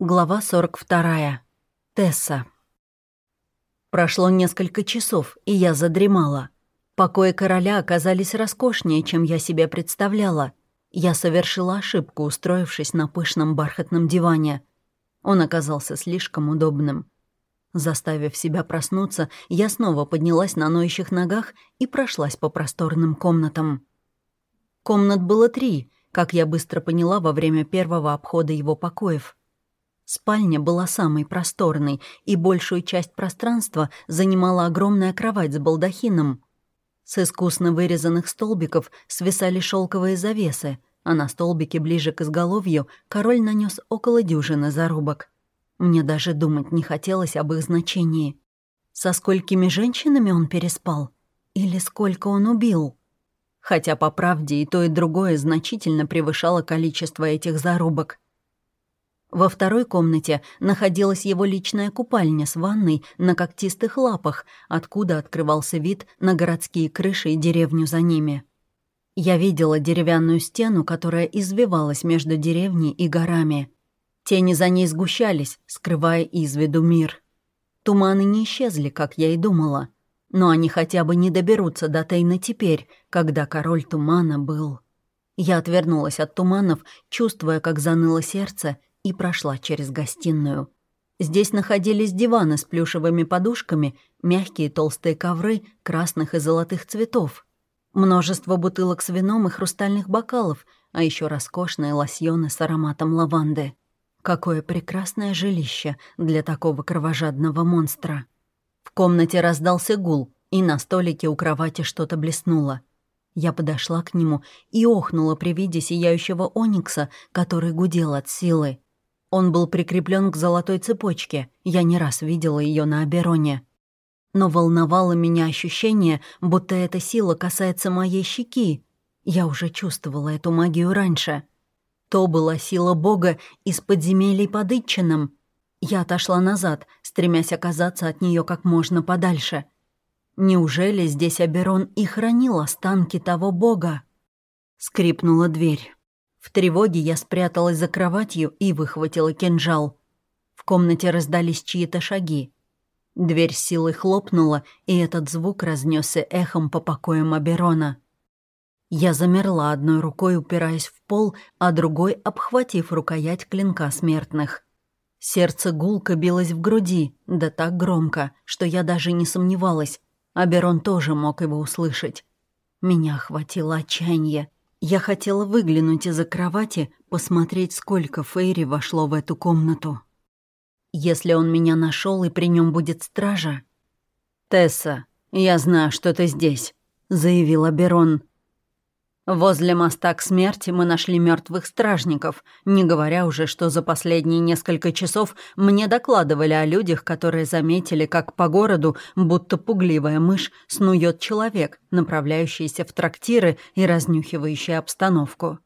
Глава 42. Тесса. Прошло несколько часов, и я задремала. Покои короля оказались роскошнее, чем я себе представляла. Я совершила ошибку, устроившись на пышном бархатном диване. Он оказался слишком удобным. Заставив себя проснуться, я снова поднялась на ноющих ногах и прошлась по просторным комнатам. Комнат было три, как я быстро поняла во время первого обхода его покоев — Спальня была самой просторной, и большую часть пространства занимала огромная кровать с балдахином. С искусно вырезанных столбиков свисали шелковые завесы, а на столбике ближе к изголовью король нанес около дюжины зарубок. Мне даже думать не хотелось об их значении. Со сколькими женщинами он переспал? Или сколько он убил? Хотя, по правде, и то, и другое значительно превышало количество этих зарубок — во второй комнате находилась его личная купальня с ванной на когтистых лапах, откуда открывался вид на городские крыши и деревню за ними. Я видела деревянную стену, которая извивалась между деревней и горами. Тени за ней сгущались, скрывая из виду мир. Туманы не исчезли, как я и думала. Но они хотя бы не доберутся до Тейна теперь, когда король тумана был. Я отвернулась от туманов, чувствуя, как заныло сердце, и прошла через гостиную. Здесь находились диваны с плюшевыми подушками, мягкие толстые ковры красных и золотых цветов, множество бутылок с вином и хрустальных бокалов, а еще роскошные лосьоны с ароматом лаванды. Какое прекрасное жилище для такого кровожадного монстра. В комнате раздался гул, и на столике у кровати что-то блеснуло. Я подошла к нему и охнула при виде сияющего оникса, который гудел от силы. Он был прикреплен к золотой цепочке, я не раз видела ее на Абероне. Но волновало меня ощущение, будто эта сила касается моей щеки. Я уже чувствовала эту магию раньше. То была сила Бога из подземелий под Итчином. Я отошла назад, стремясь оказаться от нее как можно подальше. Неужели здесь Аберон и хранил останки того Бога? Скрипнула дверь. В тревоге я спряталась за кроватью и выхватила кинжал. В комнате раздались чьи-то шаги. Дверь силой хлопнула, и этот звук разнесся эхом по покоям Аберона. Я замерла одной рукой, упираясь в пол, а другой обхватив рукоять клинка смертных. Сердце гулко билось в груди, да так громко, что я даже не сомневалась. Аберон тоже мог его услышать. Меня охватило отчаяние. Я хотела выглянуть из-за кровати, посмотреть, сколько Фейри вошло в эту комнату. Если он меня нашел и при нем будет стража... «Тесса, я знаю, что ты здесь», — заявила Берон. Возле моста к смерти мы нашли мертвых стражников, не говоря уже, что за последние несколько часов мне докладывали о людях, которые заметили, как по городу, будто пугливая мышь, снует человек, направляющийся в трактиры и разнюхивающий обстановку.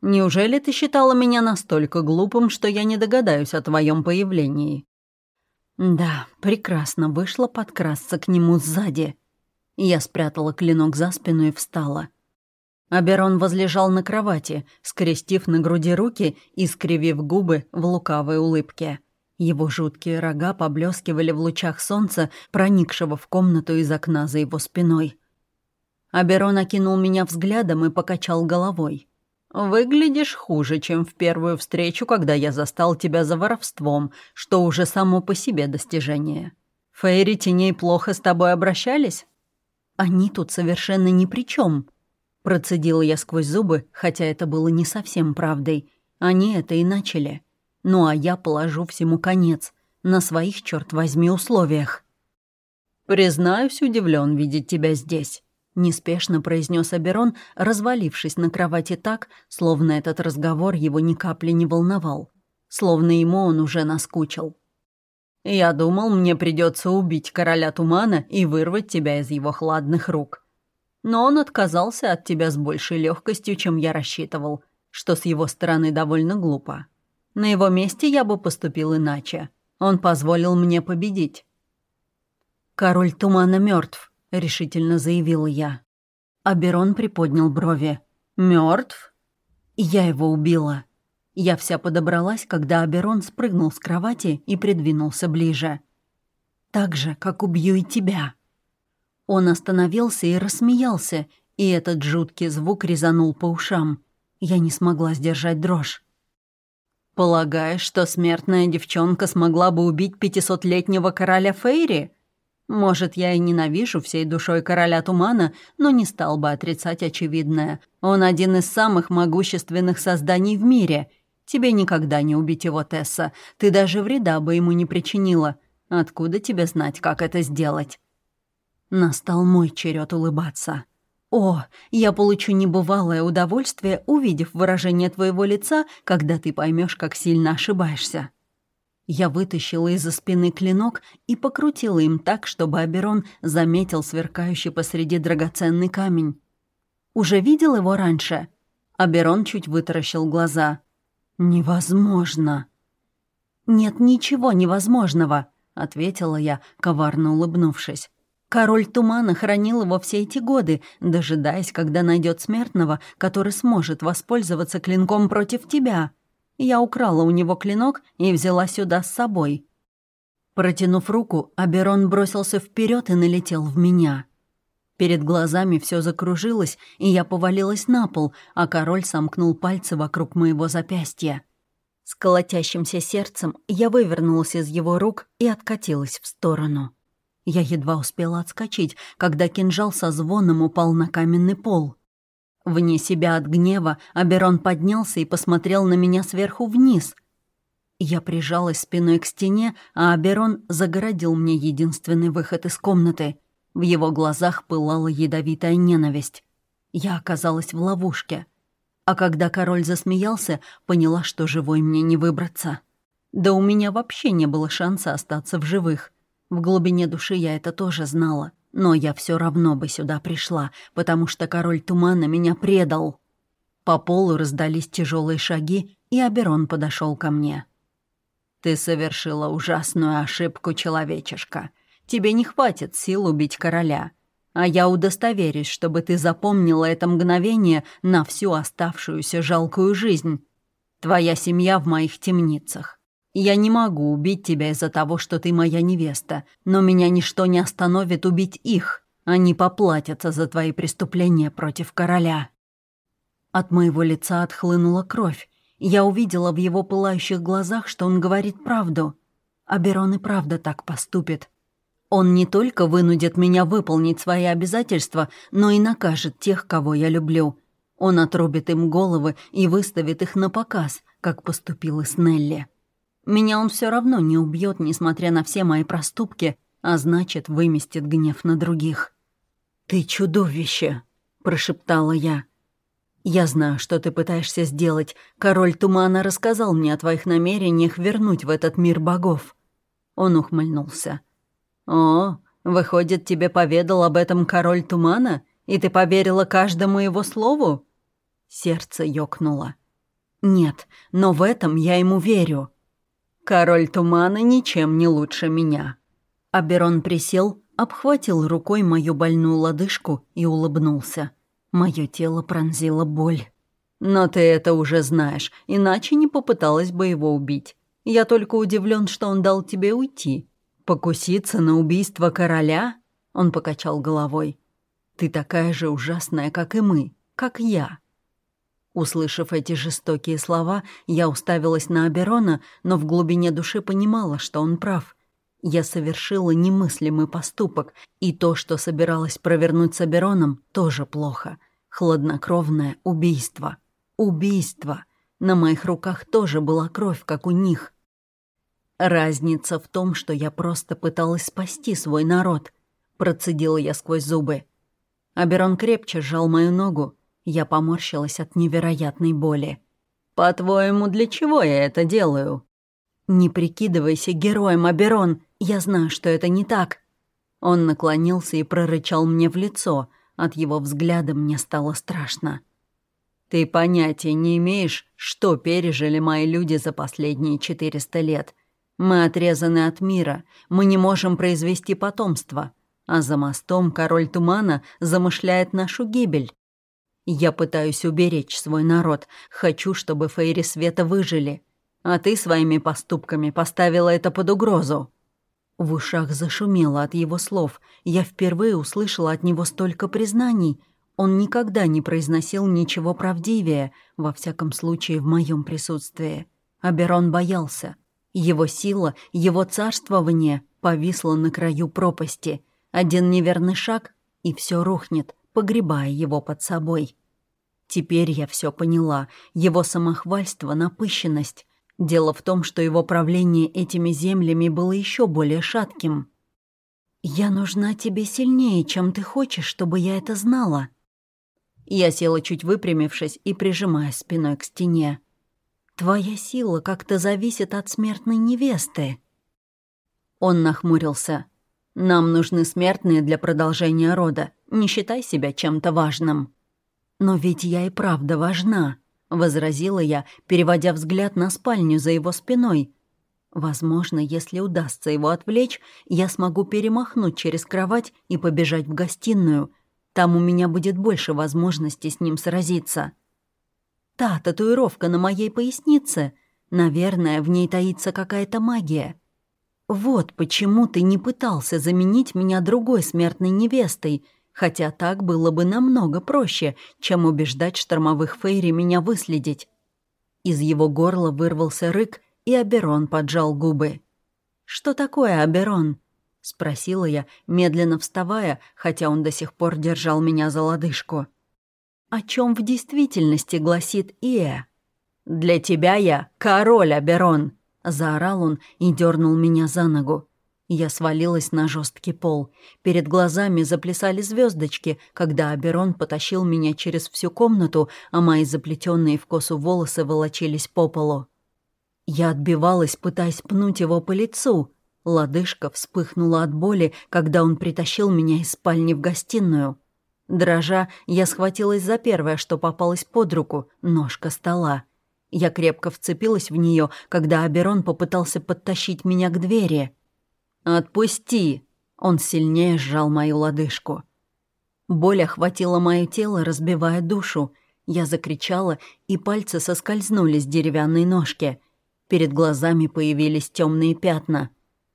Неужели ты считала меня настолько глупым, что я не догадаюсь о твоем появлении? Да, прекрасно вышло подкрасться к нему сзади. Я спрятала клинок за спину и встала — Аберон возлежал на кровати, скрестив на груди руки и скривив губы в лукавой улыбке. Его жуткие рога поблескивали в лучах солнца, проникшего в комнату из окна за его спиной. Аберон окинул меня взглядом и покачал головой. «Выглядишь хуже, чем в первую встречу, когда я застал тебя за воровством, что уже само по себе достижение. Фейри теней плохо с тобой обращались?» «Они тут совершенно ни при чем», Процедила я сквозь зубы, хотя это было не совсем правдой. Они это и начали. Ну а я положу всему конец. На своих, черт возьми, условиях. «Признаюсь, удивлен видеть тебя здесь», — неспешно произнес Аберон, развалившись на кровати так, словно этот разговор его ни капли не волновал. Словно ему он уже наскучил. «Я думал, мне придется убить короля тумана и вырвать тебя из его хладных рук но он отказался от тебя с большей легкостью, чем я рассчитывал, что с его стороны довольно глупо. На его месте я бы поступил иначе. Он позволил мне победить. «Король тумана мертв, решительно заявил я. Аберон приподнял брови. Мертв? Я его убила. Я вся подобралась, когда Аберон спрыгнул с кровати и придвинулся ближе. «Так же, как убью и тебя». Он остановился и рассмеялся, и этот жуткий звук резанул по ушам. Я не смогла сдержать дрожь. «Полагаешь, что смертная девчонка смогла бы убить пятисотлетнего короля Фейри?» Может, я и ненавижу всей душой короля тумана, но не стал бы отрицать очевидное. Он один из самых могущественных созданий в мире. Тебе никогда не убить его, Тесса. Ты даже вреда бы ему не причинила. Откуда тебе знать, как это сделать? Настал мой черед улыбаться. «О, я получу небывалое удовольствие, увидев выражение твоего лица, когда ты поймешь, как сильно ошибаешься». Я вытащила из-за спины клинок и покрутила им так, чтобы Аберон заметил сверкающий посреди драгоценный камень. «Уже видел его раньше?» Аберон чуть вытаращил глаза. «Невозможно!» «Нет ничего невозможного», — ответила я, коварно улыбнувшись. «Король Тумана хранил его все эти годы, дожидаясь, когда найдет смертного, который сможет воспользоваться клинком против тебя». Я украла у него клинок и взяла сюда с собой. Протянув руку, Аберон бросился вперед и налетел в меня. Перед глазами все закружилось, и я повалилась на пол, а король сомкнул пальцы вокруг моего запястья. С колотящимся сердцем я вывернулась из его рук и откатилась в сторону. Я едва успела отскочить, когда кинжал со звоном упал на каменный пол. Вне себя от гнева Аберон поднялся и посмотрел на меня сверху вниз. Я прижалась спиной к стене, а Аберон загородил мне единственный выход из комнаты. В его глазах пылала ядовитая ненависть. Я оказалась в ловушке. А когда король засмеялся, поняла, что живой мне не выбраться. Да у меня вообще не было шанса остаться в живых. В глубине души я это тоже знала. Но я все равно бы сюда пришла, потому что король тумана меня предал. По полу раздались тяжелые шаги, и Аберон подошел ко мне. «Ты совершила ужасную ошибку, человечишка. Тебе не хватит сил убить короля. А я удостоверюсь, чтобы ты запомнила это мгновение на всю оставшуюся жалкую жизнь. Твоя семья в моих темницах. Я не могу убить тебя из-за того, что ты моя невеста, но меня ничто не остановит убить их. Они поплатятся за твои преступления против короля». От моего лица отхлынула кровь. Я увидела в его пылающих глазах, что он говорит правду. А Берон и правда так поступит. Он не только вынудит меня выполнить свои обязательства, но и накажет тех, кого я люблю. Он отрубит им головы и выставит их на показ, как поступил и с Нелли. Меня он все равно не убьет, несмотря на все мои проступки, а значит, выместит гнев на других. «Ты чудовище!» — прошептала я. «Я знаю, что ты пытаешься сделать. Король Тумана рассказал мне о твоих намерениях вернуть в этот мир богов». Он ухмыльнулся. «О, выходит, тебе поведал об этом король Тумана, и ты поверила каждому его слову?» Сердце ёкнуло. «Нет, но в этом я ему верю». Король тумана ничем не лучше меня». Аберон присел, обхватил рукой мою больную лодыжку и улыбнулся. Мое тело пронзило боль. «Но ты это уже знаешь, иначе не попыталась бы его убить. Я только удивлен, что он дал тебе уйти. Покуситься на убийство короля?» Он покачал головой. «Ты такая же ужасная, как и мы, как я. Услышав эти жестокие слова, я уставилась на Аберона, но в глубине души понимала, что он прав. Я совершила немыслимый поступок, и то, что собиралась провернуть с Абероном, тоже плохо. Хладнокровное убийство. Убийство. На моих руках тоже была кровь, как у них. Разница в том, что я просто пыталась спасти свой народ. Процедила я сквозь зубы. Аберон крепче сжал мою ногу, я поморщилась от невероятной боли. «По-твоему, для чего я это делаю?» «Не прикидывайся героем, Аберон. Я знаю, что это не так». Он наклонился и прорычал мне в лицо. От его взгляда мне стало страшно. «Ты понятия не имеешь, что пережили мои люди за последние четыреста лет. Мы отрезаны от мира, мы не можем произвести потомство, а за мостом король тумана замышляет нашу гибель. Я пытаюсь уберечь свой народ, хочу, чтобы Фейри Света выжили. А ты своими поступками поставила это под угрозу». В ушах зашумело от его слов. Я впервые услышала от него столько признаний. Он никогда не произносил ничего правдивее, во всяком случае в моем присутствии. Аберон боялся. Его сила, его царствование повисло на краю пропасти. Один неверный шаг, и все рухнет, погребая его под собой. Теперь я все поняла. Его самохвальство, напыщенность. Дело в том, что его правление этими землями было еще более шатким. «Я нужна тебе сильнее, чем ты хочешь, чтобы я это знала». Я села чуть выпрямившись и прижимая спиной к стене. «Твоя сила как-то зависит от смертной невесты». Он нахмурился. «Нам нужны смертные для продолжения рода. Не считай себя чем-то важным». «Но ведь я и правда важна», — возразила я, переводя взгляд на спальню за его спиной. «Возможно, если удастся его отвлечь, я смогу перемахнуть через кровать и побежать в гостиную. Там у меня будет больше возможностей с ним сразиться». Та татуировка на моей пояснице. Наверное, в ней таится какая-то магия. Вот почему ты не пытался заменить меня другой смертной невестой, хотя так было бы намного проще, чем убеждать штормовых фейри меня выследить. Из его горла вырвался рык, и Аберон поджал губы. «Что такое Аберон?» — спросила я, медленно вставая, хотя он до сих пор держал меня за лодыжку о чем в действительности гласит Ия. «Для тебя я король, Аберон!» — заорал он и дернул меня за ногу. Я свалилась на жесткий пол. Перед глазами заплясали звездочки, когда Аберон потащил меня через всю комнату, а мои заплетенные в косу волосы волочились по полу. Я отбивалась, пытаясь пнуть его по лицу. Лодыжка вспыхнула от боли, когда он притащил меня из спальни в гостиную. Дрожа, я схватилась за первое, что попалось под руку — ножка стола. Я крепко вцепилась в нее, когда Аберон попытался подтащить меня к двери. «Отпусти!» Он сильнее сжал мою лодыжку. Боль охватила мое тело, разбивая душу. Я закричала, и пальцы соскользнули с деревянной ножки. Перед глазами появились темные пятна.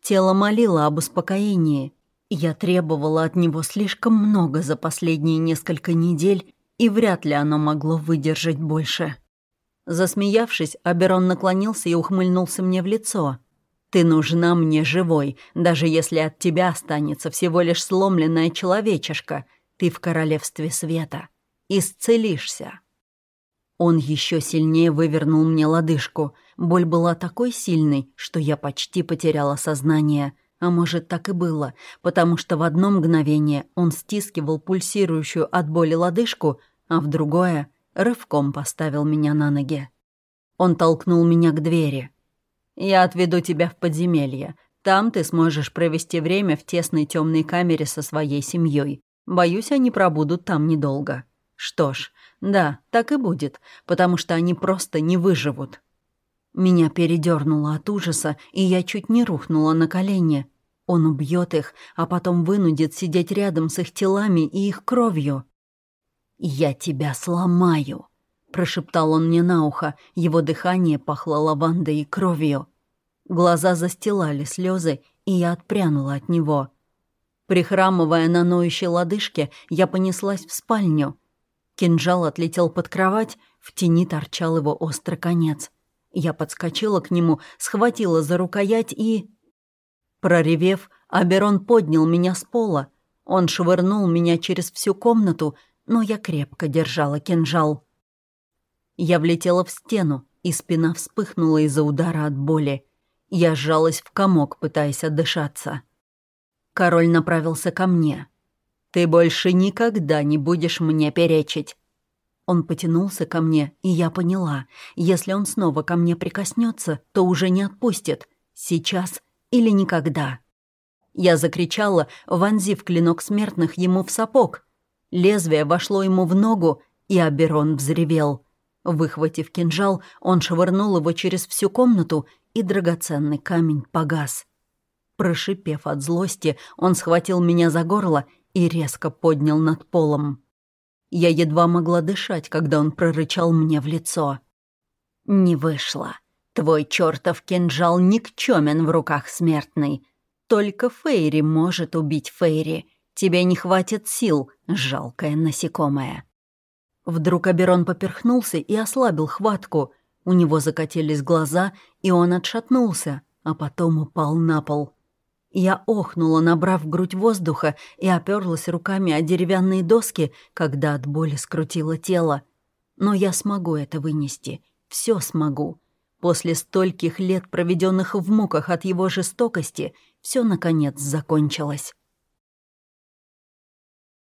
Тело молило об успокоении. Я требовала от него слишком много за последние несколько недель, и вряд ли оно могло выдержать больше. Засмеявшись, Аберон наклонился и ухмыльнулся мне в лицо. «Ты нужна мне живой, даже если от тебя останется всего лишь сломленная человечешка. Ты в королевстве света. Исцелишься». Он еще сильнее вывернул мне лодыжку. Боль была такой сильной, что я почти потеряла сознание — а может, так и было, потому что в одно мгновение он стискивал пульсирующую от боли лодыжку, а в другое рывком поставил меня на ноги. Он толкнул меня к двери. «Я отведу тебя в подземелье. Там ты сможешь провести время в тесной темной камере со своей семьей. Боюсь, они пробудут там недолго». «Что ж, да, так и будет, потому что они просто не выживут». Меня передернуло от ужаса, и я чуть не рухнула на колени. Он убьет их, а потом вынудит сидеть рядом с их телами и их кровью. «Я тебя сломаю», — прошептал он мне на ухо. Его дыхание пахло лавандой и кровью. Глаза застилали слезы, и я отпрянула от него. Прихрамывая на ноющей лодыжке, я понеслась в спальню. Кинжал отлетел под кровать, в тени торчал его острый конец. Я подскочила к нему, схватила за рукоять и... Проревев, Аберон поднял меня с пола. Он швырнул меня через всю комнату, но я крепко держала кинжал. Я влетела в стену, и спина вспыхнула из-за удара от боли. Я сжалась в комок, пытаясь отдышаться. Король направился ко мне. «Ты больше никогда не будешь мне перечить». Он потянулся ко мне, и я поняла, если он снова ко мне прикоснется, то уже не отпустит. Сейчас или никогда. Я закричала, вонзив клинок смертных ему в сапог. Лезвие вошло ему в ногу, и Аберон взревел. Выхватив кинжал, он швырнул его через всю комнату, и драгоценный камень погас. Прошипев от злости, он схватил меня за горло и резко поднял над полом. Я едва могла дышать, когда он прорычал мне в лицо. «Не вышло. Твой чертов кинжал никчемен в руках смертной. Только Фейри может убить Фейри. Тебе не хватит сил, жалкое насекомое». Вдруг Аберон поперхнулся и ослабил хватку. У него закатились глаза, и он отшатнулся, а потом упал на пол. Я охнула, набрав грудь воздуха, и оперлась руками о деревянные доски, когда от боли скрутило тело. Но я смогу это вынести. Все смогу. После стольких лет, проведенных в муках от его жестокости, все наконец закончилось.